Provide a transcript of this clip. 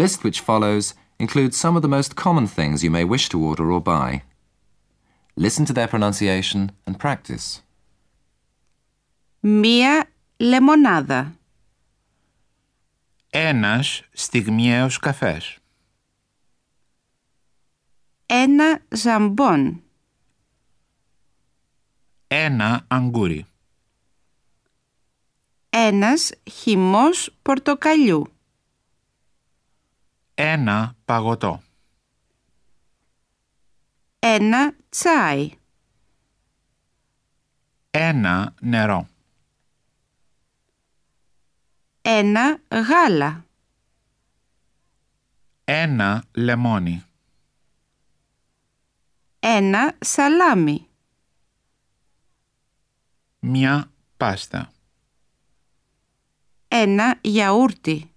list which follows includes some of the most common things you may wish to order or buy. Listen to their pronunciation and practice. Μία λεμονάδα. Ένας στιγμιαίος καφές. Ένα ζαμπόν. Ένα αγκούρι. Ένας χυμός πορτοκαλιού. Ένα παγωτό. Ένα τσάι. Ένα νερό. Ένα γάλα. Ένα λεμόνι. Ένα σαλάμι. Μια πάστα. Ένα γιαούρτι.